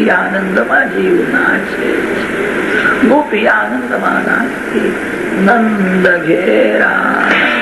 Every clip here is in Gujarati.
ગોપી આનંદમાં જીવ નાચે ગોપી આનંદમાં નાચતી નંદ ઘેરા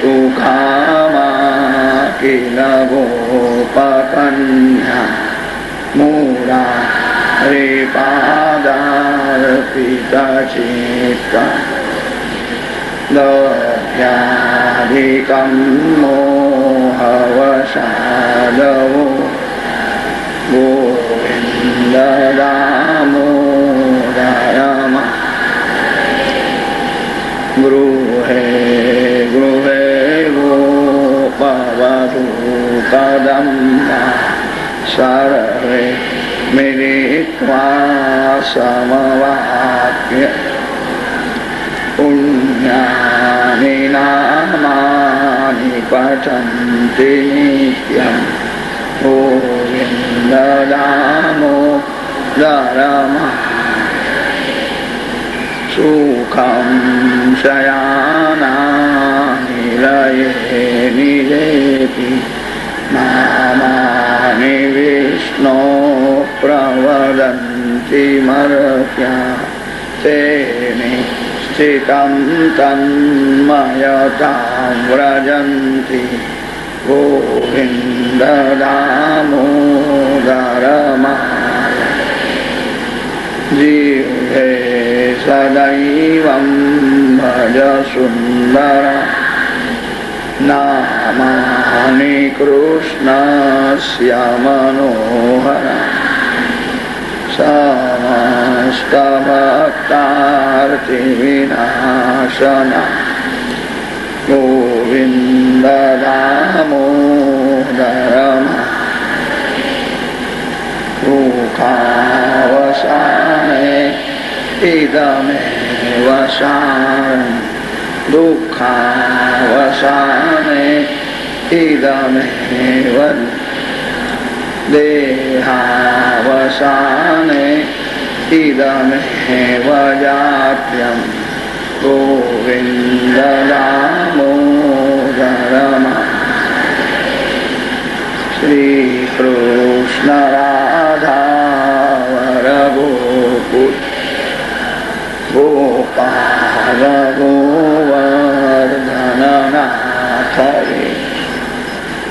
તુખામા કિલા ગોપકન્યા મૂળા રે પાદાર પિતા ચિત્તા દયાધિકમ મોહવસાદવો ગોવિંદ દામોદરા ગુરુ હે ગુરુ હે ગોપાવાતુ કદમ્બા સરવે મિલિત્વા સમવાક્ય પુણ્યાનિ નામાનિ પઠન્તિ નિત્યમ. ગોવિંદ દામો, દરમા सुखं शयानानि लये निजेति नामानि विष्णो प्रवदन्ति मर्त्या तेने स्थितं तन्मयतां व्रजन्ति गोविन्ददामोदरमा जीवे सदैवं भज सुन्दर नामानि कृष्णस्य मनोहर समस्तभक्तार्तिविनाशना गोविन्ददामोदरमा दुःखावसाने इदमेव सारम् दुःखावसाने इदमेव देहावसाने इदमेव जाप्यं गोविन्ददामोदरमा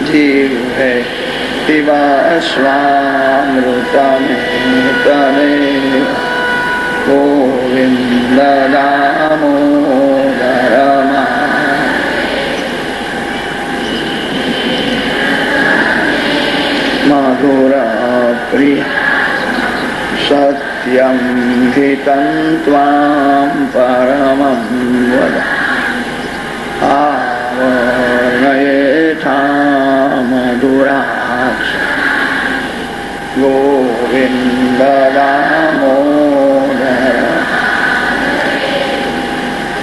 જીવે પીવા સ્વામૃતને તને ગોવિંદ દામોદર મધુર પ્રિય सत्यं हितं त्वां परमं वद आवरणयेथा मधुराक्ष गोविन्ददामोदर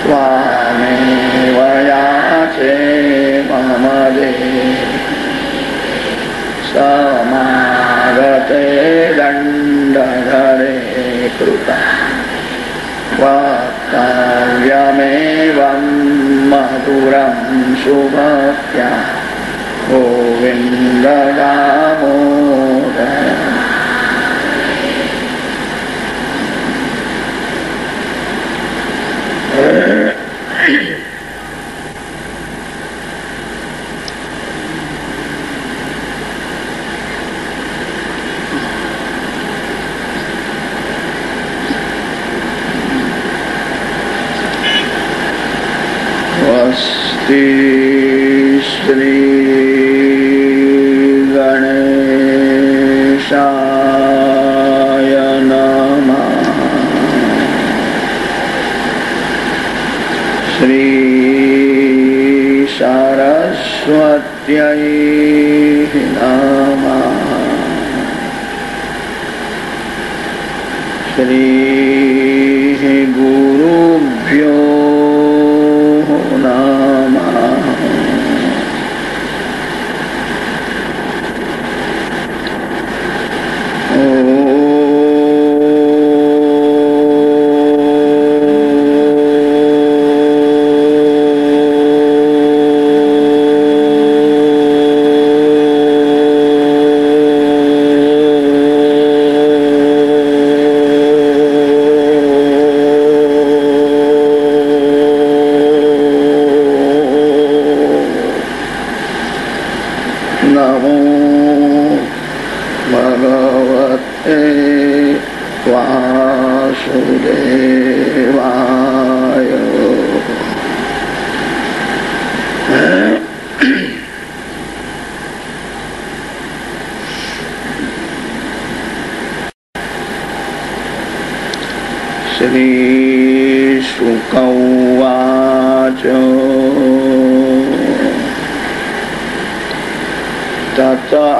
त्वामेव याचे मम देव समागते दण्डधरे कृता वक्तव्यमेवं मधुरं सुभक्त्या गोविन्ददामोदर स्वस्ति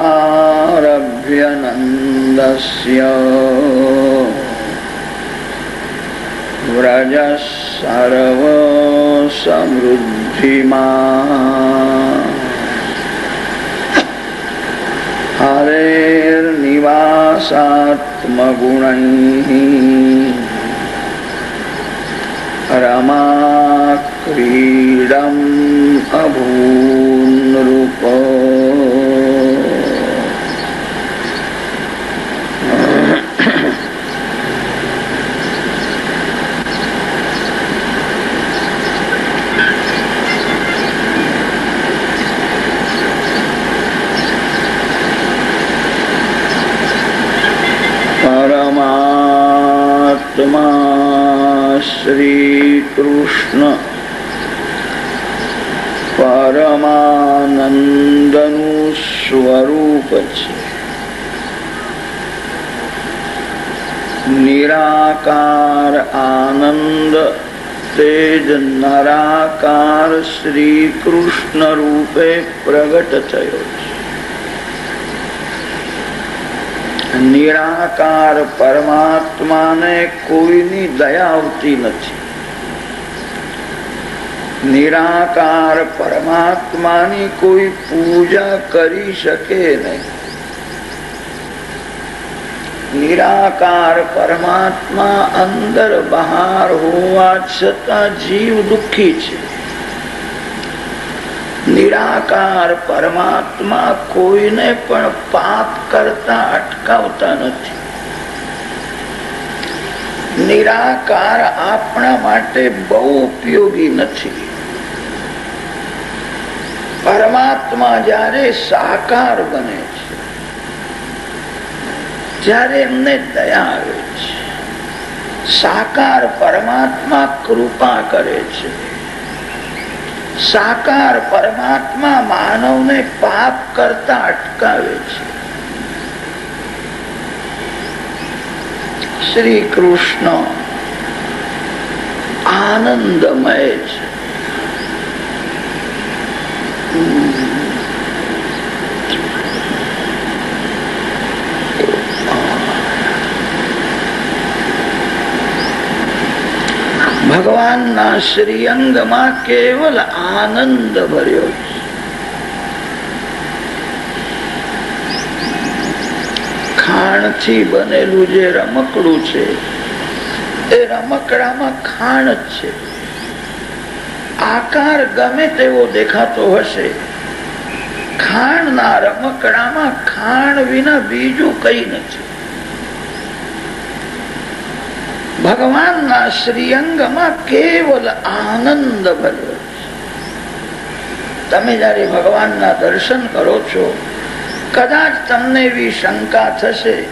तत आरभ्य नन्दस्य व्रजः सर्वसमृद्धिमा हरेर्निवासात्मगुणैः रमा क्रीडम् अभून्नृप પરમાત્મા શ્રી કૃષ્ણ પરમાનંદનું સ્વરૂપ છે નિરાકાર આનંદ તેજ નરાકાર શ્રી કૃષ્ણ રૂપે પ્રગટ થયો છે નિરાકાર પરમાત્માને કોઈની દયા આવતી નથી. નિરાકાર પરમાત્માની કોઈ પૂજા કરી શકે નહીં. નિરાકાર પરમાત્મા અંદર બહાર હોવા છતાં જીવ દુઃખી છે. નિરાકાર પરમાત્મા કોઈને પણ પાપ કરતા અટકાવતા નથી. નિરાકાર આપણા માટે બહુ ઉપયોગી નથી. પરમાત્મા જ્યારે સાકાર બને છે ત્યારે એમને દયા આવે છે, સાકાર પરમાત્મા કૃપા કરે છે. સાકાર પરમાત્મા માનવને પાપ કરતા અટકાવે છે. શ્રી કૃષ્ણ આનંદમય છે. ભગવાનના શ્રીઅંગમાં કેવલ આનંદ ભર્યો ખાણથી બનેલું જે રમકડું છે, એ રમકડામાં ખાણ જ છે. આકાર ગમે તેવો દેખાતો હશે, ખાણના રમકડામાં ખાણ વિના બીજું કઈ નથી. ભગવાનના શ્રીઅંગમાં કેવલ આનંદ ભર્યો તમે જયારે ભગવાનના દર્શન કરો છો, કદાચ તમને એવી શંકા થશે,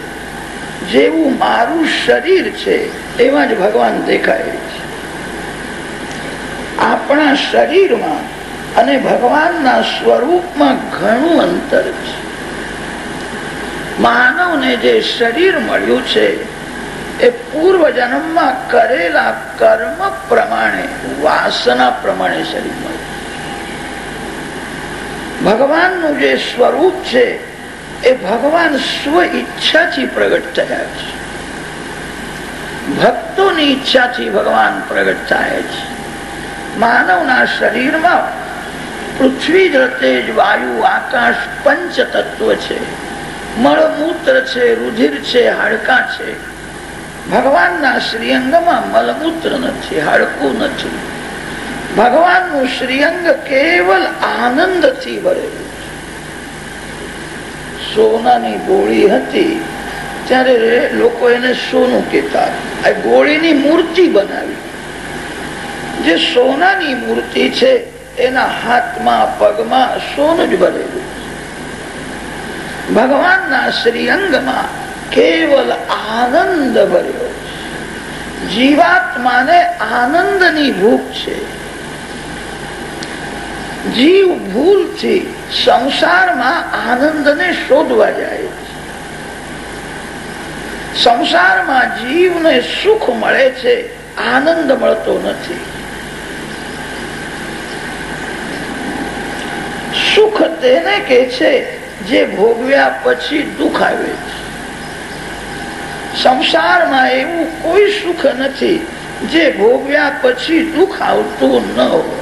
જેવું મારું શરીર છે, એવા જ ભગવાન દેખાય છે. આપણા શરીરમાં અને ભગવાનના સ્વરૂપમાં ઘણું અંતર છે. માનવને જે શરીર મળ્યું છે એ પૂર્વ જન્મમાં કરેલા કર્મ પ્રમાણે, વાસના પ્રમાણે શરીર મળ્યું ભગવાનનું જે સ્વરૂપ છે, એ ભગવાન સ્વ ઈચ્છાથી પ્રગટ થયા છે. ભક્તોની ઈચ્છાથી ભગવાન પ્રગટ થાય છે. માનવના શરીરમાં પૃથ્વી તેજ વાયુ, આકાશ પંચ તત્વ છે. મળમૂત્ર છે, રુધિર છે, હાડકા છે. ભગવાનના શ્રીઅંગમાં મલમૂત્ર નથી, હાડકું નથી. ભગવાનનું શ્રીઅંગ કેવલ આનંદથી ભરેલું સોનાની ગોળી હતી, ત્યારે લોકો એને સોનું કહેતા ગોળીની મૂર્તિ બનાવી. જે સોનાની મૂર્તિ છે, એના હાથમાં, પગમાં સોનું જ ભરેલું ભગવાનના શ્રીઅંગમાં કેવલ આનંદ ભર્યો જીવાત્માને આનંદની ભૂખ છે જીવ ભૂલથી સંસારમાં આનંદને શોધવા જાય સંસારમાં જીવને સુખ મળે છે આનંદ મળતો નથી સુખ તેને કે છે જે ભોગવ્યા પછી દુઃખ આવે છે સંસારમાં એવું કોઈ સુખ નથી. જે ભોગવ્યા પછી દુઃખ આવતું ન હોય.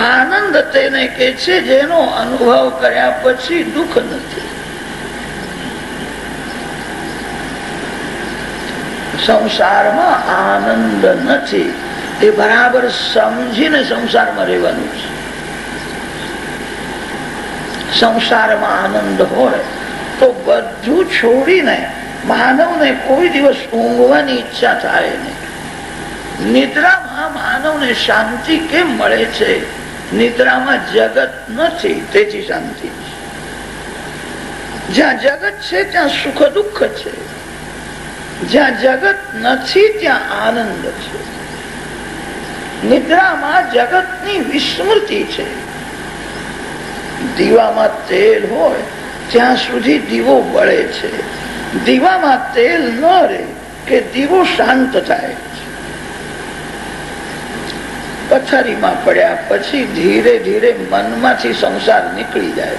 આનંદ તેને કે છે, જેનો અનુભવ કર્યા પછી દુઃખ નથી. સંસારમાં આનંદ નથી. એ બરાબર સમજીને સંસારમાં રહેવાનું છે. સંસારમાં આનંદ હોય તો બધું છોડીને માનવને કોઈ દિવસ ઊંઘવાની ઈચ્છા થાય નહીં. નિદ્રામાં માનવને શાંતિ કેમ મળે છે? નિદ્રામાં જગત નથી, તેથી શાંતિ. જ્યાં જગત છે, ત્યાં સુખ દુઃખ છે. જ્યાં જગત નથી, ત્યાં આનંદ છે. નિદ્રામાં જગતની વિસ્મૃતિ છે. દીવામાં તેલ હોય, ત્યાં સુધી દીવો બળે છે. દીવામાં તેલ ન રહે કે દીવો શાંત થાય. પથારીમાં પડ્યા પછી ધીરે ધીરે મનમાંથી સંસાર નીકળી જાય.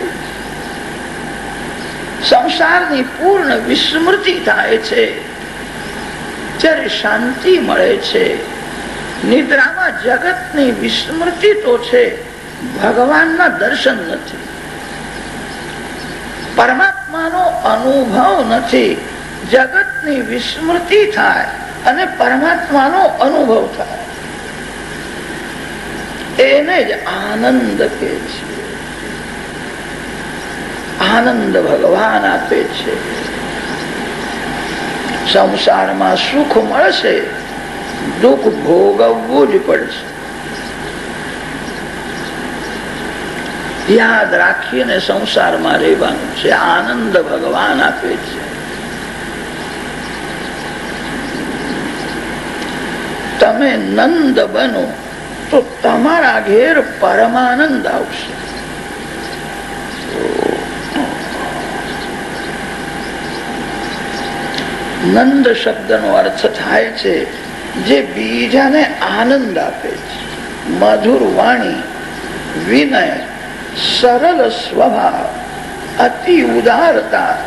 સંસારની પૂર્ણ વિસ્મૃતિ થાય છે. જ્યારે શાંતિ મળે છે, નિદ્રામાં જગતની વિસ્મૃતિ તો છે, ભગવાનના દર્શન નથી. પરમાત્માનો અનુભવ નથી. જગતની વિસ્મૃતિ થાય અને પરમાત્માનો અનુભવ થાય. એને જ આનંદ કે છે. આનંદ ભગવાન આપે છે. સંસારમાં સુખ મળશે, દુઃખ ભોગવવું જ પડશે. યાદ રાખીને સંસારમાં રહેવાનું છે. આનંદ ભગવાન આપે છે. તમે નંદ બનો તો તમારા ઘેર પરમાનંદ આવશે. નંદ શબ્દનો અર્થ થાય છે જે બીજાને આનંદ આપે છે. મધુર વાણી, વિનય સરળ સ્વભાવ, અતિ ઉદારતા,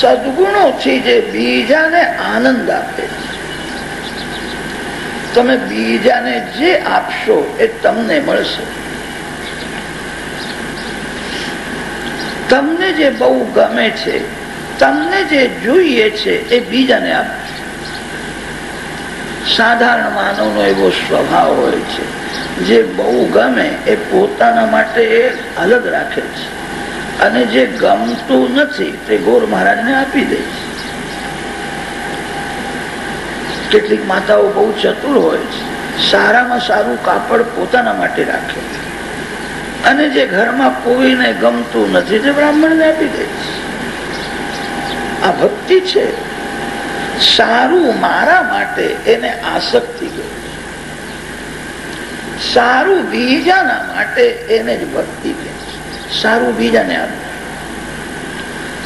સદગુણોથી જે બીજાને આનંદ આપે છે. તમે બીજાને જે આપશો એ તમને મળશે. તમને જે બહુ ગમે છે, તમને જે જોઈએ છે એ બીજાને આપ સાધારણ માનવનો એવો સ્વભાવ હોય છે. જે બહુ ગમે એ પોતાના માટે અલગ રાખે છે. અને જે ગમતું નથી તે ગોર મહારાજને આપી દે છે. કેટલીક માતાઓ બહુ ચતુર હોય છે. સારામાં સારું કાપડ પોતાના માટે રાખે છે. અને જે ઘરમાં કોઈને ગમતું નથી તે બ્રાહ્મણને આપી દે છે. આ ભક્તિ છે. સારું મારા માટે એને આસક્તિ કહે સારું બીજાના માટે એને જ ભક્તિ કે સારું બીજાને આપો.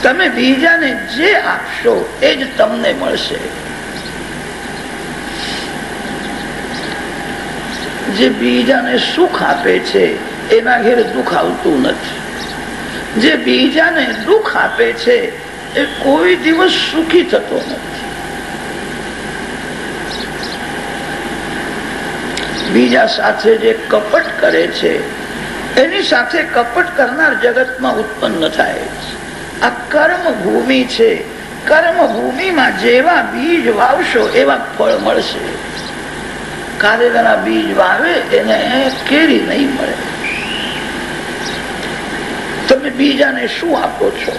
તમે બીજાને જે આપશો એ જ તમને મળશે. જે બીજાને સુખ આપે છે, એના ઘેર દુઃખ આવતું નથી. જે બીજાને દુઃખ આપે છે, એ કોઈ દિવસ સુખી થતો નથી. બીજા સાથે જે કપટ કરે છે, એની સાથે કપટ કરનાર જગતમાં ઉત્પન્ન થાય આ કર્મ ભૂમિ છે. કર્મ ભૂમિમાં જેવા બીજ વાવશો, એવા ફળ મળશે. કારેલાના બીજ વાવે, એને કેરી નહીં મળે. તમે બીજાને શું આપો છો?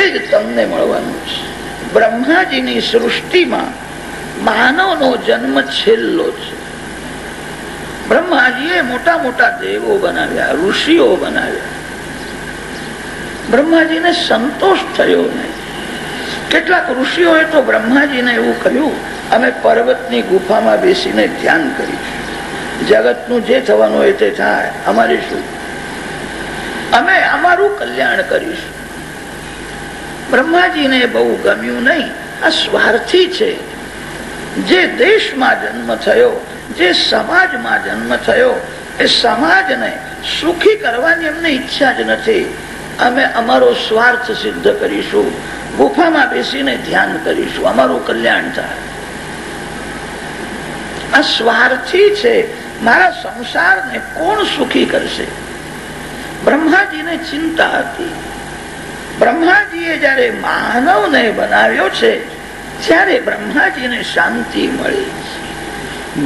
એ જ તમને મળવાનું છે. બ્રહ્માજીની સૃષ્ટિમાં માનવનો જન્મ છેલ્લો છે. બ્રહ્માજીએ મોટા મોટા દેવો બનાવ્યા, ઋષિઓ બનાવ્યા. બ્રહ્માજીને સંતોષ થયો નહીં. કેટલાક ઋષિઓએ તો બ્રહ્માજીને એવું કહ્યું, અમે પર્વતની ગુફામાં બેસીને ધ્યાન કરીશું જગતનું જે થવાનું હોય તે થાય, અમારે શું? અમે અમારું કલ્યાણ કરીશું. બ્રહ્માજીને બહુ ગમ્યું નહીં. આ સ્વાર્થી છે. જે દેશમાં જન્મ થયો, જે સમાજમાં જન્મ થયો, એ સમાજને સુખી કરવાની અમને ઈચ્છા જ નથી. અમે અમારો સ્વાર્થ સિદ્ધ કરીશું. ગુફામાં બેસીને ધ્યાન કરીશું. અમારું કલ્યાણ થાય. આ સ્વાર્થી છે. મારા સંસારને કોણ સુખી કરશે? બ્રહ્માજીને ચિંતા હતી. બ્રહ્માજીએ જયારે માનવને બનાવ્યો છે ત્યારે બ્રહ્માજીને શાંતિ મળી,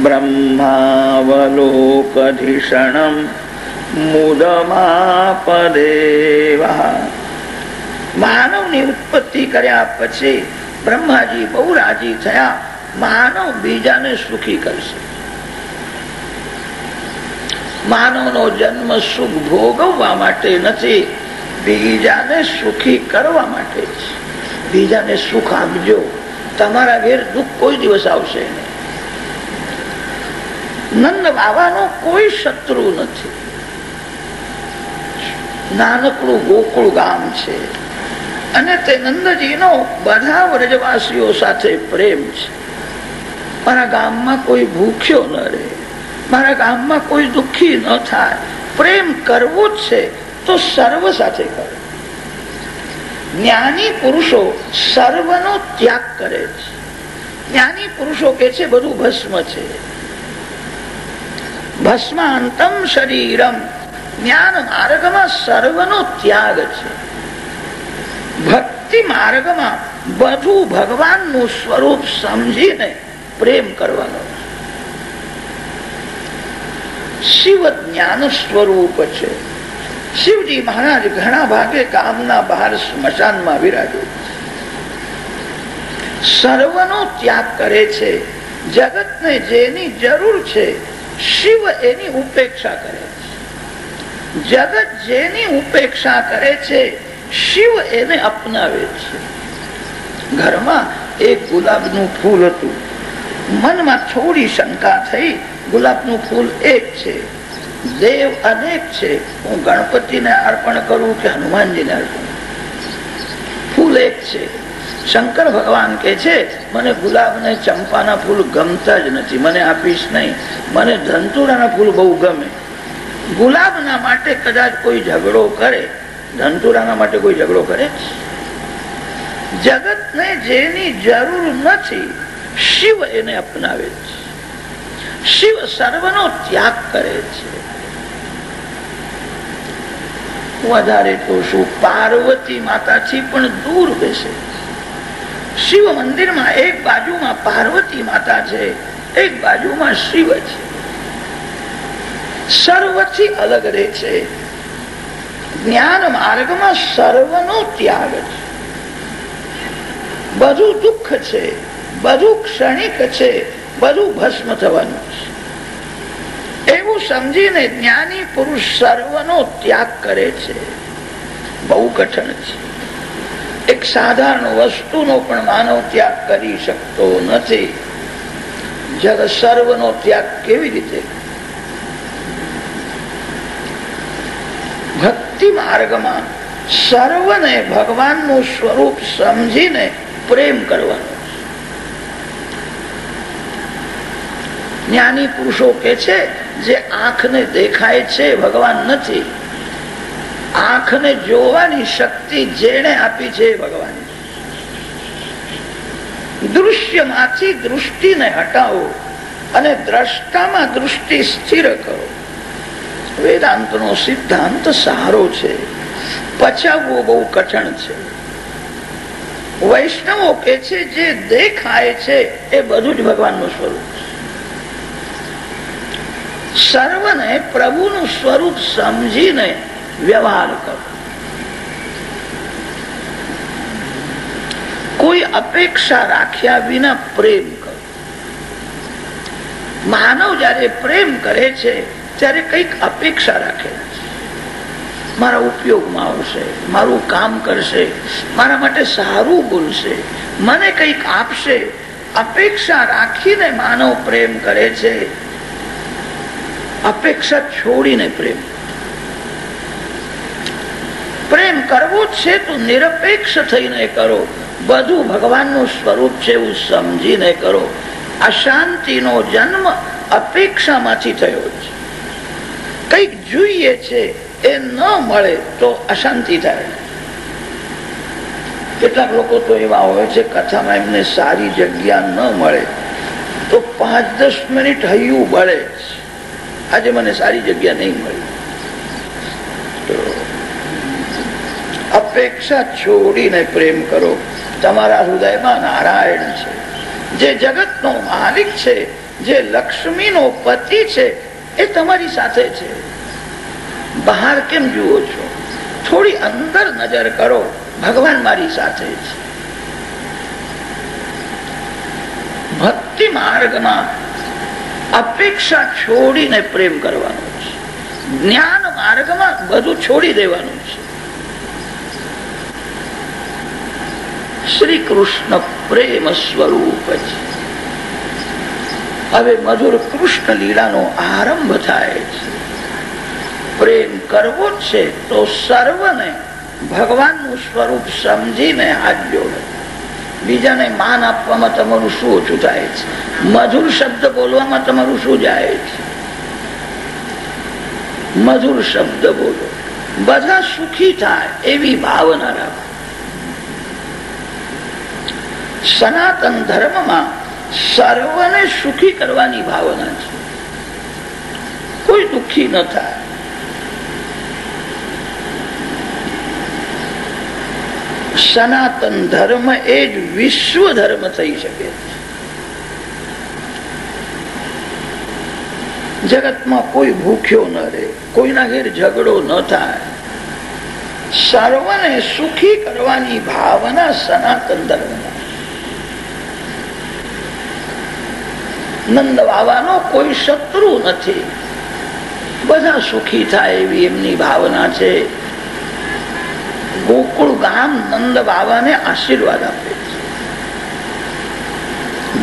બ્રહ્માવલોકધિષણમ મુદમાપદેવા. માનવની ઉત્પત્તિ કર્યા પછી બ્રહ્માજી બહુ રાજી થયા, માનવ બીજાને સુખી કરશે. માનવનો જન્મ સુખ ભોગવવા માટે નથી, બીજાને સુખી કરવા માટે બીજાને સુખ આપજો. તમારા ઘેર દુઃખ કોઈ દિવસ આવશે નહીં. નંદ બાબાનો કોઈ શત્રુ નથી. નાનકડું ગોકુળ ગામ છે. અને તે નંદજીનો બધા વ્રજવાસીઓ સાથે પ્રેમ છે. મારા ગામમાં કોઈ ભૂખ્યો ન રહે. મારા ગામમાં કોઈ દુઃખી ન થાય. પ્રેમ કરવો જ છે તો સર્વ સાથે કરો. જ્ઞાની પુરુષો સર્વનો ત્યાગ કરે છે. જ્ઞાની પુરુષો કે છે બધું ભસ્મ છે. ભસ્માંતમ શરીરમ. જ્ઞાન માર્ગમાં સર્વનો ત્યાગ છે. ભક્તિ માર્ગમાં બધું ભગવાનનું સ્વરૂપ સમજીને પ્રેમ કરવાનો શિવ જ્ઞાન સ્વરૂપ છે. શિવજી મહારાજ ઘણા ભાગે કામના બહાર સ્મશાનમાં વિરાજો સર્વનો ત્યાગ કરે છે. જગતને જેની જરૂર છે, શિવ એની ઉપેક્ષા કરે છે. જગત જેની ઉપેક્ષા કરે છે, શિવ એને અપનાવે છે. ઘરમાં એક ગુલાબનું ફૂલ હતું. મનમાં થોડી શંકા થઈ, ગુલાબનું ફૂલ એક છે. દેવ અનેક છે. હું ગણપતિને અર્પણ કરું કે હનુમાનજીને અર્પણ ફૂલ એક છે. શંકર ભગવાન કે છે, મને ગુલાબ ને ચંપાના ફૂલ ગમતા જ નથી. મને આપીશ નહીં. મને ધંતુરાના ફૂલ બહુ ગમે. ગુલાબના માટે કદાચ કોઈ ઝઘડો કરે. ધંતુરાના માટે કોઈ ઝઘડો કરે? જગતને જેની જરૂર નથી, શિવ એને અપનાવે છે. શિવ સર્વનો ત્યાગ કરે છે. વધારે તો શું પાર્વતી માતાથી પણ દૂર બેસે. શિવ મંદિરમાં એક બાજુમાં પાર્વતી માતા છે, એક બાજુમાં શિવ છે. સર્વથી અલગ રહે છે. જ્ઞાન માર્ગમાં સર્વનો ત્યાગ છે. બધું દુઃખ છે, બધું ક્ષણિક છે, બધું ભસ્મ થવાનું છે. એવું સમજીને જ્ઞાની પુરુષ સર્વનો ત્યાગ કરે છે. બહુ કઠણ છે. એક સાધારણ વસ્તુનો પણ માનવ ત્યાગ કરી શકતો નથી. જગ સર્વનો ત્યાગ કેવી રીતે? ભક્તિ માર્ગમાં સર્વને ભગવાનનું સ્વરૂપ સમજીને પ્રેમ કરવાનો જ્ઞાની પુરુષો કે છે જે આંખને દેખાય છે ભગવાન નથી. આંખને જોવાની શક્તિ જેને આપી છે ભગવાન. દૃશ્યમાંથી દૃષ્ટિને હટાવો અને દ્રષ્ટામાં દૃષ્ટિ સ્થિર કરો. વેદાંતનો સિદ્ધાંત સારો છે. પચાવવો બહુ કઠણ છે. વૈષ્ણવો કે છે, જે દેખાય છે એ બધું જ ભગવાનનું સ્વરૂપ સર્વને પ્રભુનું સ્વરૂપ સમજીને વ્યવહાર કરો. કોઈ અપેક્ષા રાખ્યા વિના પ્રેમ કરો. માનવ જયારે પ્રેમ કરે છે, ત્યારે કંઈક અપેક્ષા રાખે. મારા ઉપયોગમાં આવશે, મારું કામ કરશે, મારા માટે સારું બોલશે, મને કંઈક આપશે. અપેક્ષા રાખીને માનવ પ્રેમ કરે છે અપેક્ષા છોડીને પ્રેમ. પ્રેમ કરવો જ છે તો નિરપેક્ષ થઈને કરો. બધું ભગવાનનું સ્વરૂપ છે એવું સમજીને કરો. અશાંતિનો જન્મ અપેક્ષામાંથી થયો છે કંઈક જોઈએ છે, એ ન મળે તો અશાંતિ થાય. કેટલાક લોકો તો એવા હોય છે, કથામાં એમને સારી જગ્યા ન મળે. તો પાંચ દસ મિનિટ હૈયું બળે આજે મને સારી જગ્યા નહીં મળી. અપેક્ષા છોડીને પ્રેમ કરો. તમારા હૃદયમાં નારાયણ છે. જે જગતનો માલિક છે, જે લક્ષ્મીનો પતિ છે, એ તમારી સાથે છે. બહાર કેમ જુઓ છો? થોડી અંદર નજર કરો. ભગવાન મારી સાથે છે. ભક્તિ માર્ગમાં અપેક્ષા છોડીને પ્રેમ કરવાનો છે. જ્ઞાન માર્ગમાં બધું છોડી દેવાનું છે. શ્રી કૃષ્ણ પ્રેમ સ્વરૂપ છે. હવે મધુર કૃષ્ણ લીલાનો આરંભ થાય છે. પ્રેમ કરવો છે તો સર્વને ભગવાનનું સ્વરૂપ સમજીને હાથ જોડો બીજાને માન આપવામાં તમારું શું ઓછું થાય છે? મધુર શબ્દ બોલવામાં તમારું શું જાય છે? મધુર શબ્દ બોલો. બધા સુખી થાય એવી ભાવના રાખો. સનાતન ધર્મમાં સર્વને સુખી કરવાની ભાવના છે. કોઈ દુઃખી ન થાય. સનાતન ધર્મ એ જ વિશ્વ ધર્મ થઈ શકે જગતમાં કોઈ ભૂખ્યો ન રહે, કોઈના ઘેર ઝઘડો ન થાય. સર્વને સુખી કરવાની ભાવના સનાતન ધર્મમાં નંદ બાવાનો કોઈ શત્રુ નથી. બધા સુખી થાય એવી એમની ભાવના છે. ગોકુળ ગામ નંદ બાબાને આશીર્વાદ આપે છે.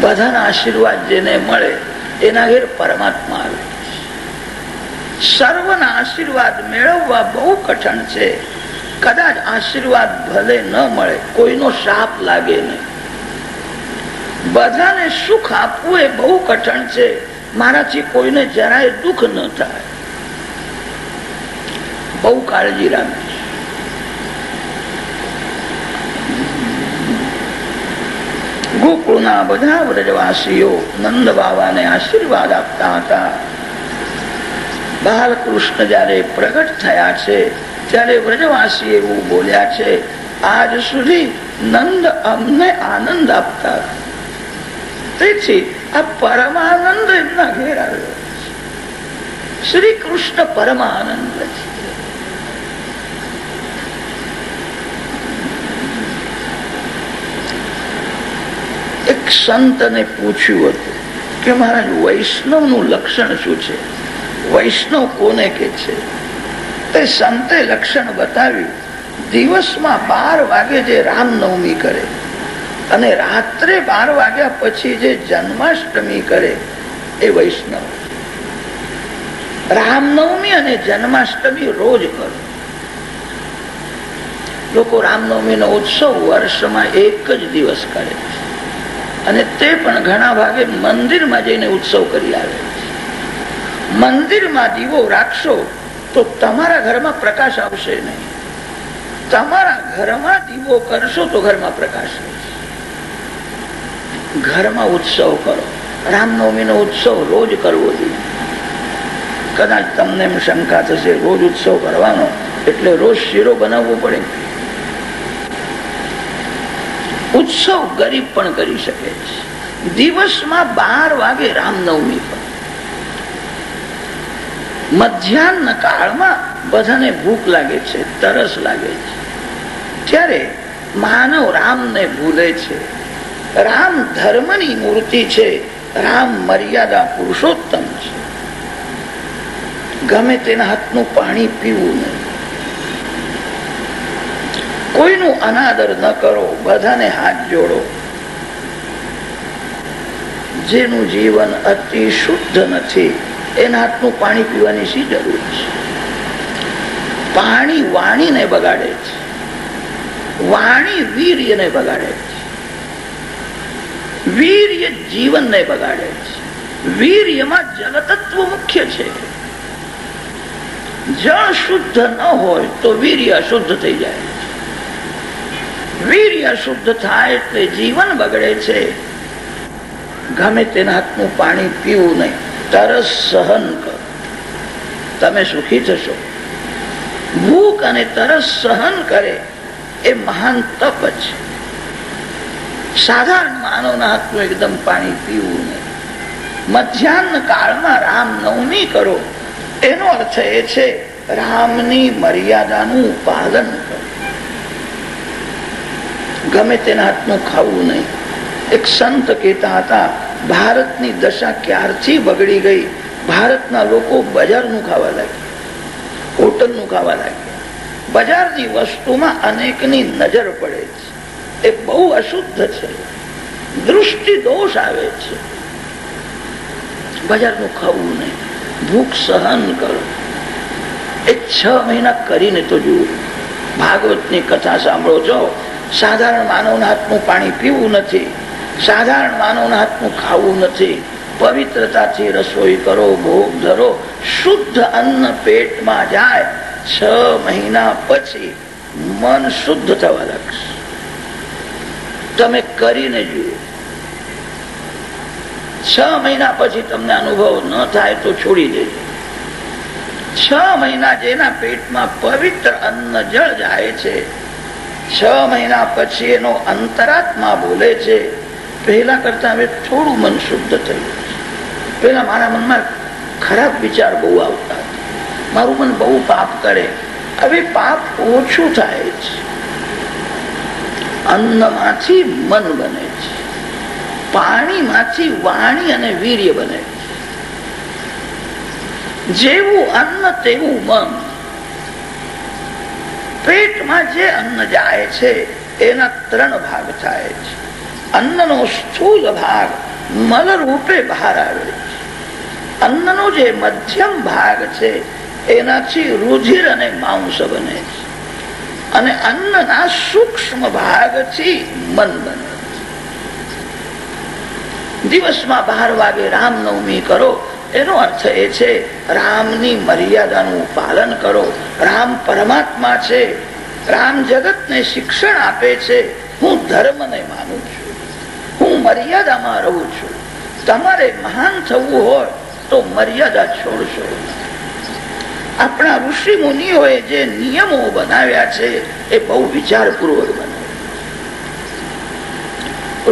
બધાના આશીર્વાદ જેને મળે, એના ઘેર પરમાત્મા આવે સર્વના આશીર્વાદ મેળવવા બહુ કઠણ છે. કદાચ આશીર્વાદ ભલે ન મળે, કોઈનો શાપ લાગે નહીં. બધાને સુખ આપવું એ બહુ કઠણ છે. મારાથી કોઈને જરાય દુઃખ ન થાય. બહુ કાળજી રાખી ગોકુળના બધા વ્રજવાસીઓ નંદ બાબાને આશીર્વાદ આપતા હતા. બાલકૃષ્ણ જયારે પ્રગટ થયા છે, ત્યારે વ્રજવાસી એવું બોલ્યા છે, આજ સુધી નંદ અમને આનંદ આપતા તેથી આ પરમાનંદ એમના ઘેર આવ્યો શ્રી કૃષ્ણ પરમાનંદ છે. સંતને પૂછ્યું હતું કે મહારાજ વૈષ્ણવનું લક્ષણ શું છે? વૈષ્ણવ કોને કે છે? તે સંતે લક્ષણ બતાવ્યું. દિવસમાં બાર વાગે જે રામનવમી કરે અને રાત્રે બાર વાગ્યા પછી જે જન્માષ્ટમી કરે એ વૈષ્ણવ. રામનવમી અને જન્માષ્ટમી રોજ કરો. લોકો રામનવમી નો ઉત્સવ વર્ષમાં એક જ દિવસ કરે છે. અને તે પણ ઘણા ભાગે મંદિરમાં જઈને ઉત્સવ કરી આવે. મંદિરમાં દીવો રાખશો તો તમારા ઘરમાં પ્રકાશ આવશે નહીં. તમારા ઘરમાં દીવો કરશો તો ઘરમાં પ્રકાશ આવશે. ઘરમાં ઉત્સવ કરો. રામનવમીનો ઉત્સવ રોજ કરવો જોઈએ. કદાચ તમને એમ શંકા થશે, રોજ ઉત્સવ કરવાનો. એટલે રોજ શીરો બનાવવો પડે. ઉત્સવ ગરીબ પણ કરી શકે છે. દિવસમાં બાર વાગે રામનવમી પણ. મધ્યાહન કાળમાં બધાને ભૂખ લાગે છે, તરસ લાગે છે. ત્યારે માનવ રામને ભૂલે છે. રામ ધર્મની મૂર્તિ છે, રામ મર્યાદા પુરુષોત્તમ છે. ગમે તેના હાથનું પાણી પીવું નહીં. કોઈનું અનાદર ન કરો, બધાને હાથ જોડો. જેનું જીવન અતિ શુદ્ધ નથી, એના હાથનું પાણી પીવાની શી જરૂર છે? પાણી વાણીને બગાડે છે. વાણી વીર્યને બગાડે છે. વીર્ય જીવનને બગાડે છે. વીર્યમાં જલતત્વ મુખ્ય છે. જળ શુદ્ધ ન હોય તો વીર્ય અશુદ્ધ થઈ જાય. વીર્ય અશુદ્ધ થાય એટલે જીવન બગડે છે. ગમે તેના હાથનું પાણી પીવું નહીં, તરસ સહન કરો. તમે સુખી થશો. ભૂખ અને તરસ સહન કરે એ મહાન તપ છે સાધારણ માનવના હાથનું એકદમ પાણી પીવું નહીં. મધ્યાહન કાળમાં રામ નવમી કરો. એનો અર્થ એ છે, રામની મર્યાદાનું પાલન કરો. ગમે તેના હાથનું ખાવું નહીં. એક સંત કહેતા હતા, ભારતની દશા ક્યારથી બગડી ગઈ? ભારતના લોકો બજારનું ખાવા લાગ્યા, હોટલનું ખાવા લાગ્યા. બજારની વસ્તુમાં અનેકની નજર પડે છે. એ બહુ અશુદ્ધ છે. દૃષ્ટિ દોષ આવે છે. બજારનું ખાવું નહીં. ભૂખ સહન કરો. એ છ મહિના કરીને તો જુઓ. ભાગવતની કથા સાંભળો છો? સાધારણ માનવના હાથનું પાણી પીવું નથી. સાધારણ માનવના હાથનું ખાવું નથી. પવિત્રતાથી રસોઈ કરો, ભોગ ધરો. શુદ્ધ અન્ન પેટમાં જાય. છ મહિના પછી મન શુદ્ધ થવા લાગશે. તમે કરીને જુઓ. છ મહિના પછી તમને અનુભવ ન થાય તો છોડી દેજો. છ મહિના જેના પેટમાં પવિત્ર અન્ન જળ જાય છે છ મહિના પછી એનો અંતરાત્મા બોલે છે, પહેલા કરતા હવે થોડું મન શુદ્ધ થયું પહેલા મારા મનમાં ખરાબ વિચાર બહુ આવતા મારું મન બહુ પાપ કરે. હવે પાપ ઓછું થાય છે. અન્નમાંથી મન બને છે. પાણીમાંથી વાણી અને વીર્ય બને છે. જેવું અન્ન તેવું મન. પેટમાં જે અન્ન જાય છે, એના ત્રણ ભાગ થાય છે. અન્નનો સ્થૂલ ભાગ મલ રૂપે બહાર આવે છે. અન્નનો જે મધ્યમ ભાગ છે, એનાથી રુધિર અને માંસ બને છે. અને અન્નના સૂક્ષ્મ ભાગથી મન બને દિવસમાં બાર વાગે રામનવમી કરો એનો અર્થ એ છે, રામની મર્યાદાનું પાલન કરો. રામ પરમાત્મા છે. રામ જગતને શિક્ષણ આપે છે. હું ધર્મને માનું છું. હું મર્યાદામાં રહું છું. તમારે મહાન થવું હોય તો મર્યાદા છોડશો. આપણા ઋષિ મુનિઓએ જે નિયમો બનાવ્યા છે, એ બહુ વિચારપૂર્વક બનાવ્યા.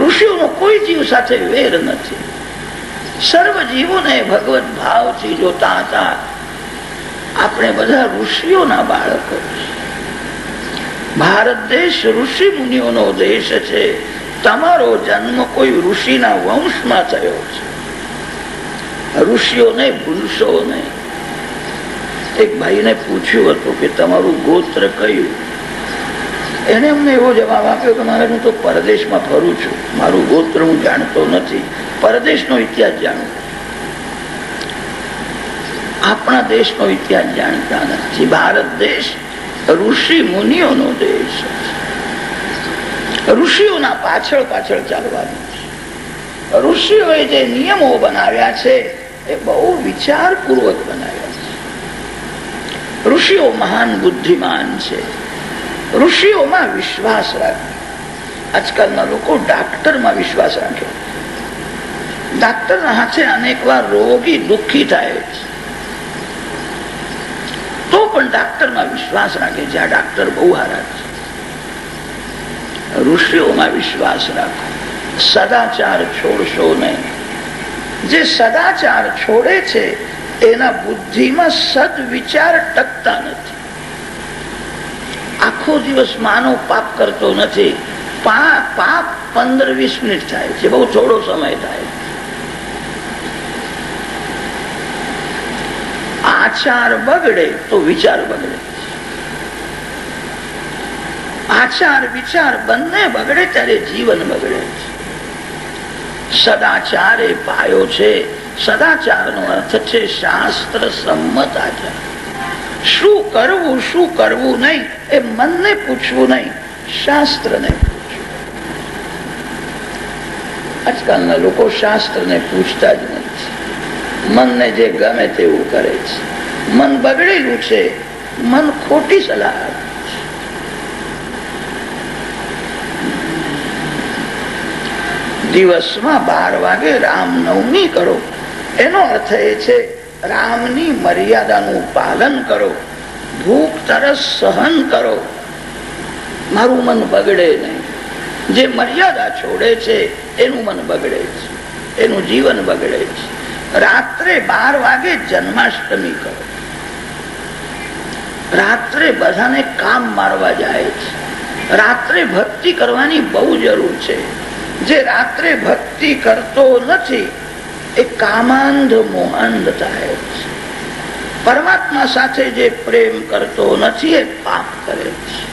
ઋષિઓનો કોઈ જીવ સાથે વેર નથી. સર્વ જીવોને ભગવત ભાવથી જોતા હતા. આપણે બધા ઋષિઓના બાળકો. ભારત દેશ ઋષિ મુનિઓનો દેશ છે. તમારો જન્મ કોઈ ઋષિના વંશમાં થયો છે. ઋષિઓને ભૂલશો નહીં. એક ભાઈને પૂછ્યું હતું કે તમારું ગોત્ર કયું? એને અમને એવો જવાબ આપ્યો કે મારે હું તો પરદેશમાં ફરું છું. મારું ગોત્ર હું જાણતો નથી. પરદેશનો ઇતિહાસ જાણું. આપણા દેશનો ઇતિહાસ જાણતા નથી. ભારત દેશ ઋષિ મુનિઓનો દેશ ઋષિઓના પાછળ પાછળ ચાલવાનું ઋષિઓએ જે નિયમો બનાવ્યા છે, એ બહુ વિચારપૂર્વક બનાવ્યા છે. ઋષિઓ મહાન બુદ્ધિમાન છે. ઋષિઓમાં વિશ્વાસ રાખે. આજકાલના લોકો ડાક્ટરમાં વિશ્વાસ રાખે. ડાક્ટરના હાથે અનેક વાર રોગી દુઃખી થાય તો પણ ડાક્ટરમાં વિશ્વાસ રાખે છે આ ડાક્ટર બહુ હારા છે. ઋષિઓમાં વિશ્વાસ રાખો. સદાચાર છોડશો નહીં. જે સદાચાર છોડે છે, એના બુદ્ધિમાં સદવિચાર ટકતા નથી. આખો દિવસ માનવ પાપ કરતો નથી. પાપ પંદર વીસ મિનિટ થાય છે. બહુ થોડો સમય થાય. આચાર બગડે તો વિચાર બગડે. આચાર, વિચાર બંને બગડે ત્યારે જીવન બગડે સદાચાર એ પાયો છે. સદાચાર નો અર્થ છે શાસ્ત્ર સંમત આચાર. શું કરવું શું કરવું નહીં એ મનને પૂછવું નહીં, શાસ્ત્રને આજકાલના લોકો શાસ્ત્રને પૂછતા જ નથી. મનને જે ગમે તેવું કરે છે. મન બગડેલું છે, મન ખોટી સલાહ દિવસમાં બાર વાગે રામનવમી કરો. એનો અર્થ એ છે રામની મર્યાદાનું પાલન કરો. ભૂખ તરસ સહન કરો. મારું મન બગડે નહીં. જે મર્યાદા છોડે છે, એનું મન બગડે છે. એનું જીવન બગડે છે. રાત્રે બાર વાગે જન્માષ્ટમી કરો. રાત્રે બધાને કામ મારવા જાય છે. રાત્રે ભક્તિ કરવાની બહુ જરૂર છે. જે રાત્રે ભક્તિ કરતો નથી એ કામાંધ મોહાંધ થાય છે. પરમાત્મા સાથે જે પ્રેમ કરતો નથી, એ પાપ કરે છે.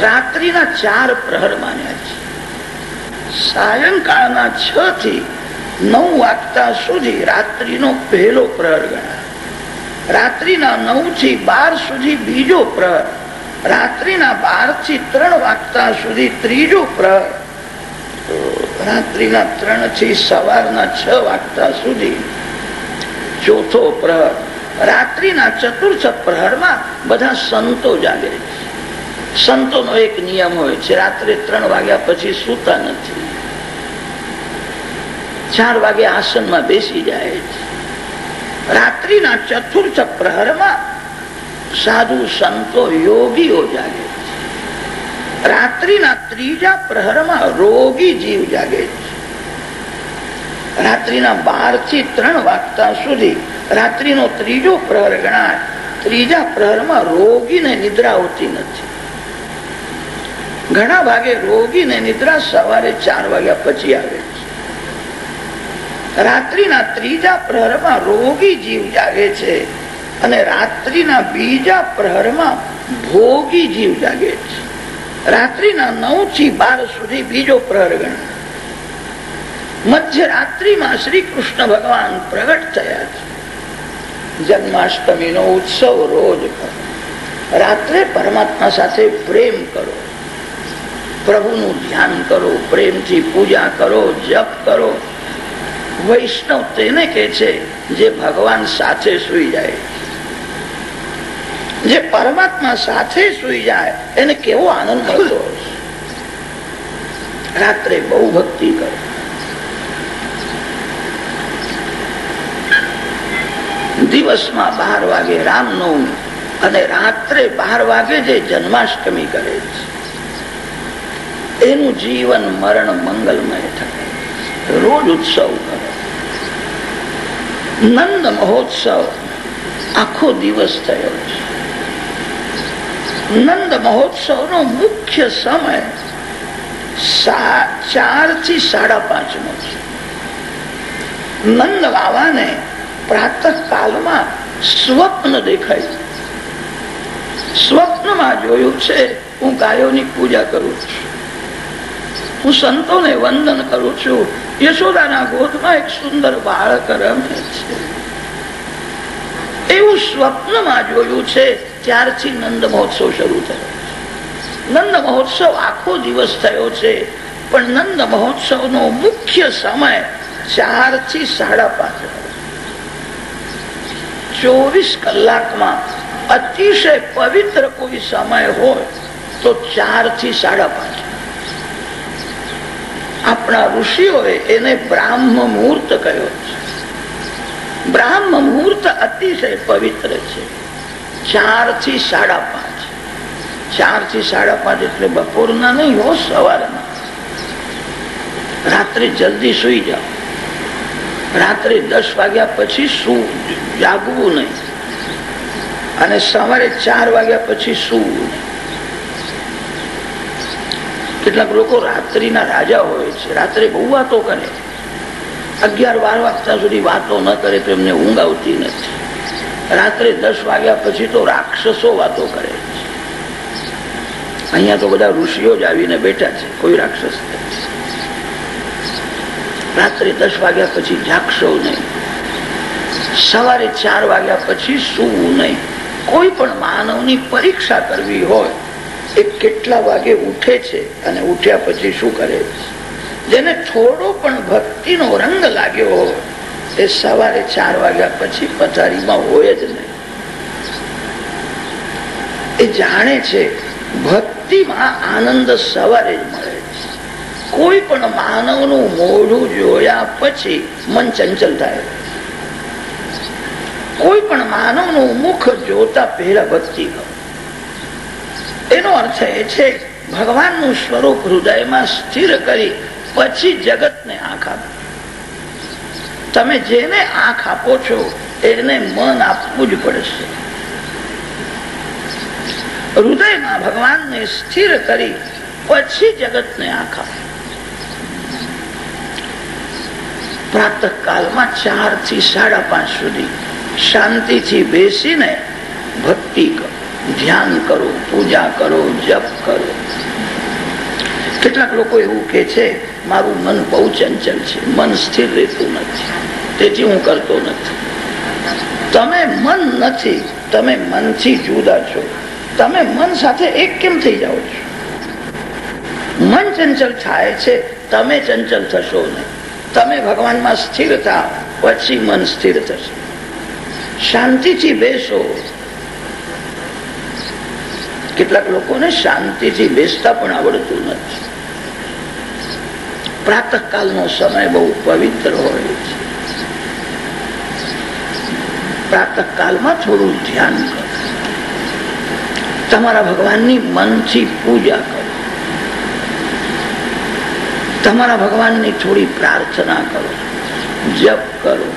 રાત્રિના ચાર પ્રહર માન્યા છે. સાયંકાળના છ થી નવ વાગતા સુધી રાત્રિનો પહેલો પ્રહર ગણાય. રાત્રિના નવથી બાર સુધી બીજો પ્રહર, રાત્રિના બારથી ત્રણ વાગતા સુધી ત્રીજો પ્રહર. રાત્રિના ત્રણથી સવારના છ વાગતા સુધી ચોથો પ્રહર, રાત્રિના ચતુર્થ પ્રહરમાં બધા સંતો જાગે છે. સંતોનો એક નિયમ હોય છે, રાત્રે ત્રણ વાગ્યા પછી સૂતા નથી. ચાર વાગે આસનમાં બેસી જાય છે. રાત્રિના ચતુર્થ પ્રહરમાં સાધુ સંતો યોગીઓ જાગે રાત્રિના ત્રીજા પ્રહરમાં રોગી જીવ જાગે છે. રાત્રિના બારથી ત્રણ વાગતા સુધી રાત્રિનો ત્રીજો પ્રહર ગણાય. ત્રીજા પ્રહરમાં રોગીને નિદ્રા હોતી નથી. ઘણા ભાગે રોગીને નિદ્રા સવારે ચાર વાગ્યા પછી આવે છે. રાત્રિના ત્રીજા પ્રહરમાં રોગી જીવ જાગે છે અને રાત્રિના બીજા પ્રહરમાં ભોગી જીવ જાગે છે. રાત્રિના નવથી બાર સુધી બીજો પ્રહર ગણાય મધ્ય રાત્રિમાં શ્રી કૃષ્ણ ભગવાન પ્રગટ થયા છે. જન્માષ્ટમી નો ઉત્સવ રોજ કરો. રાત્રે પરમાત્મા સાથે પ્રેમ કરો. પ્રભુનું ધ્યાન કરો, પ્રેમથી પૂજા કરો, જપ કરો. વૈષ્ણવ તેને કે છે, જે ભગવાન સાથે સુઈ જાય જે પરમાત્મા સાથે સુઈ જાય, એને કેવો આનંદ મળતો રાત્રે બહુ ભક્તિ કરો. દિવસમાં બાર વાગે રામનવમી અને રાત્રે બાર વાગે જે જન્માષ્ટમી કરે છે, એનું જીવન મરણ મંગલમય થાય. રોજ ઉત્સવ કરો. નંદ મહોત્સવ આખો દિવસ થયો છે. નંદ મહોત્સવ નો મુખ્ય સમય ચારથી સાડા પાંચ નો છે. નંદ બાવાને પ્રાતઃ કાલમાં સ્વપ્ન દેખાય સ્વપ્નમાં જોયું છે, હું ગાયોની પૂજા કરું છું. હું સંતોને વંદન કરું છું. યશોદાના ગોદમાં એક સુંદર બાળક રમે છે. એવું સ્વપ્નમાં જોયું છે ત્યારથી નંદ મહોત્સવ શરૂ થયો નંદ મહોત્સવ આખો દિવસ થયો છે, પણ નંદ મહોત્સવ નો મુખ્ય સમય ચારથી સાડા પાંચ ચોવીસ કલાકમાં અતિશય પવિત્ર કોઈ સમય હોય તો ચારથી સાડા પાંચ આપણા ઋષિઓએ એને બ્રાહ્મ મુહૂર્ત કહ્યો છે. બ્રાહ્મ મુહૂર્ત અતિશય પવિત્ર છે. ચારથી સાડા પાંચ. ચારથી સાડા પાંચ એટલે બપોરના નહીં હો, સવારના. રાત્રે જલ્દી સુઈ જાઓ. રાત્રે દસ વાગ્યા પછી શું જાગવું નહીં. અને સવારે ચાર વાગ્યા પછી સૂવું કેટલાક લોકો રાત્રિના રાજા હોય છે. રાત્રે બહુ વાતો કરે. અગિયાર, બાર વાગતા સુધી વાતો ન કરે તો એમને ઊંઘ આવતી નથી. રાત્રે દસ વાગ્યા પછી તો રાક્ષસો વાતો કરે અહીંયા તો બધા ઋષિઓ જ આવીને બેઠા છે. કોઈ રાક્ષસ રાત્રે દસ વાગ્યા પછી જાગશો નહીં. સવારે ચાર વાગ્યા પછી સૂવું નહીં. કોઈ પણ માનવની પરીક્ષા કરવી હોય, એ કેટલા વાગે ઉઠે છે અને ઉઠ્યા પછી શું કરે જેને થોડો પણ ભક્તિનો રંગ લાગ્યો હોય એ સવારે ચાર વાગ્યા પછી પથારીમાં હોય જ નહીં. એ જાણે છે, ભક્તિમાં આનંદ સવારે જ મળે કોઈ પણ માનવનું મોઢું જોયા પછી મન ચંચલ થાય. કોઈ પણ માનવનું મુખ જોતા પહેલા ભક્તિ એનો અર્થ એ છે, ભગવાનનું સ્વરૂપ હૃદયમાં સ્થિર કરી પછી જગતને આંખ આપો. તમે જેને આંખ આપો છો, એને મન આપવું જ પડશે. હૃદયમાં ભગવાનને સ્થિર કરી પછી જગતને આંખ આપો. પ્રાતઃ કાલમાં ચારથી સાડા પાંચ સુધી શાંતિથી બેસીને ભક્તિ કરો, ધ્યાન કરો, પૂજા કરો, જપ કરો. કેટલાક લોકો એવું કે છે, મારું મન બહુ ચંચલ છે, મન સ્થિર રહેતું નથી, તેથી હું કરતો નથી. તમે મન નથી, તમે મનથી જુદા છો. તમે મન સાથે એક કેમ થઈ જાઓ છો? મન ચંચલ થાય છે, તમે ચંચલ થશો નહીં. તમે ભગવાનમાં સ્થિર થાવ પછી મન સ્થિર થશે. શાંતિથી બેસો. કેટલાક લોકોને શાંતિથી બેસતા પણ આવડતું નથી. પ્રાતઃકાલનો સમય બહુ પવિત્ર હોય છે. પ્રાતઃકાલમાં થોડું ધ્યાન કરો. તમારા ભગવાનની મનથી પૂજા કરો. તમારા ભગવાનની થોડી પ્રાર્થના કરો. જપ કરો.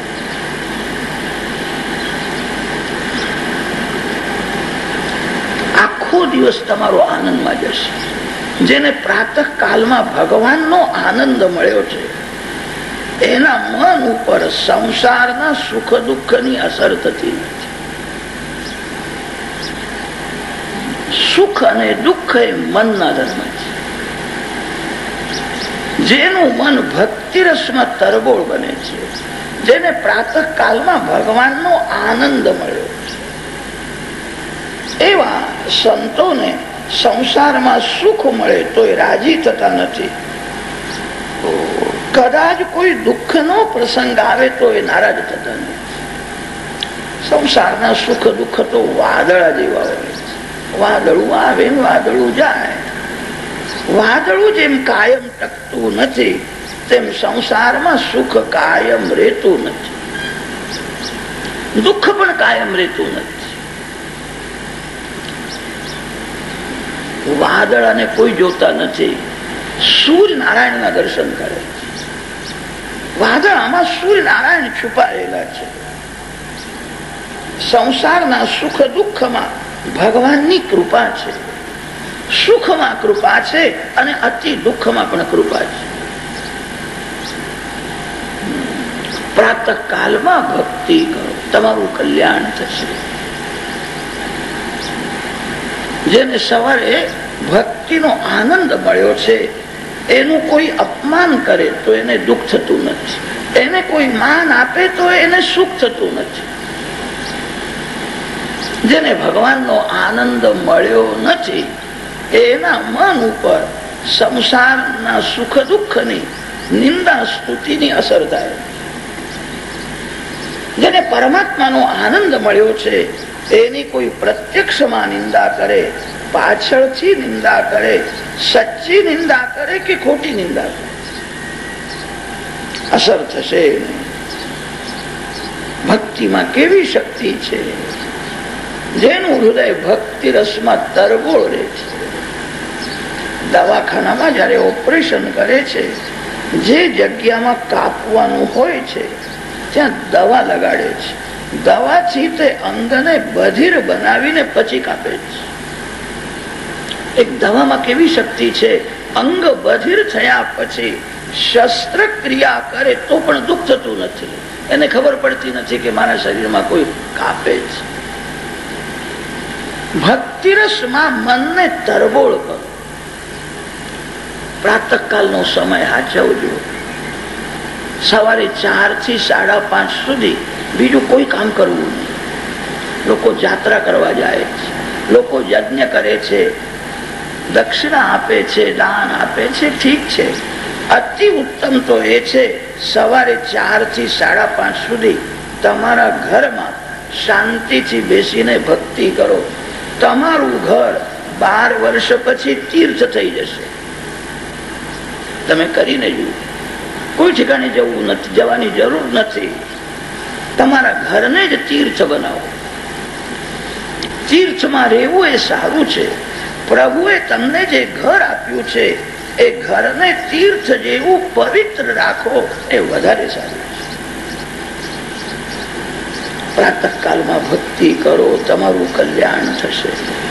આખો દિવસ તમારો આનંદમાં જશે. જેને પ્રાતઃ કાલમાં ભગવાનનો આનંદ મળ્યો છે. એના મન ઉપર સંસારના સુખ દુઃખની અસર થતી નથી. સુખ અને દુઃખ એ મનના ધર્મ છે. જેનું મન ભક્તિ રસમાં તરબોળ બને છે. જેને પ્રાતઃ કાલમાં ભગવાનનો આનંદ મળ્યો એવા સંતોને સંસારમાં સુખ મળે તો એ રાજી થતા નથી. કદાચ કોઈ દુઃખનો પ્રસંગ આવે તો એ નારાજ થતા નથી. સંસારના સુખ દુઃખ તો વાદળા જેવા હોય વાદળું આવે ને વાદળું જાય. વાદળું જેમ કાયમ ટકતું નથી, તેમ સંસારમાં સુખ કાયમ રહેતું નથી. દુઃખ પણ કાયમ રહેતું નથી. વાદળ અને કોઈ જોતા નથી. સૂર્ય નારાયણ ના દર્શન કરે વાદળ આમાં સૂર્ય નારાયણ છુપાયેલા છે. સંસારના સુખ દુઃખમાં ભગવાનની કૃપા છે. સુખમાં કૃપા છે અને અતિ દુઃખમાં પણ કૃપા છે. પ્રાતઃ કાલમાં ભક્તિ કરો. તમારું કલ્યાણ થશે. જેને સવારે ભક્તિનો આનંદ મળ્યો છે, એનું કોઈ અપમાન કરે તો એને દુઃખ થતું નથી. એને કોઈ માન આપે તો એને સુખ થતું નથી. જેને ભગવાનનો આનંદ મળ્યો નથી, એના મન ઉપર સંસારના સુખ દુઃખની, નિંદા સ્તુતિની અસર થાય. જેને પરમાત્માનો આનંદ મળ્યો છે, એની કોઈ પ્રત્યક્ષમાં નિંદા કરે, પાછળથી નિંદા કરે, સચ્ચી નિંદા કરે કે ખોટી નિંદા કરે? અસર થશે ભક્તિમાં કેવી શક્તિ છે? જેનું હૃદય ભક્તિ રસમાં તરબોળ રહે છે. દવાખાનામાં જયારે ઓપરેશન કરે છે, જે જગ્યામાં કાપવાનું હોય છે ત્યાં દવા લગાડે છે. દવાથી તે અંગને બધીર બનાવીને પછી કાપે છે. એક દવામાં કેવી શક્તિ છે? અંગ બધીર થયા પછી શસ્ત્રક્રિયા કરે તો પણ દુઃખ થતું નથી. એને ખબર પડતી નથી કે મારા શરીરમાં કોઈ કાપે છે. ભક્તિરસમાં મનને તરબોળ કરો. પ્રાતકાલનો સમય હાચવજો સવારે ચારથી સાડા પાંચ સુધી બીજું કોઈ કામ કરવું નહીં. લોકો જાત્રા કરવા જાય છે, લોકો યજ્ઞ કરે છે, દક્ષિણા આપે છે, દાન આપે છે, ઠીક છે. અતિ ઉત્તમ તો એ છે, સવારે ચારથી સાડા પાંચ સુધી તમારા ઘરમાં શાંતિથી બેસીને ભક્તિ કરો. તમારું ઘર બાર વર્ષ પછી તીર્થ થઈ જશે. તમે કરીને જુઓ. કોઈ ઠેકાણે જવું નથી, જવાની જરૂર નથી. તમારા ઘરને જ તીર્થ બનાવો. તીર્થમાં રહેવું એ સારું છે. પ્રભુએ તમને જે ઘર આપ્યું છે, એ ઘરને તીર્થ જેવું પવિત્ર રાખો એ વધારે સારું છે. પ્રાતઃ ભક્તિ કરો, તમારું કલ્યાણ થશે.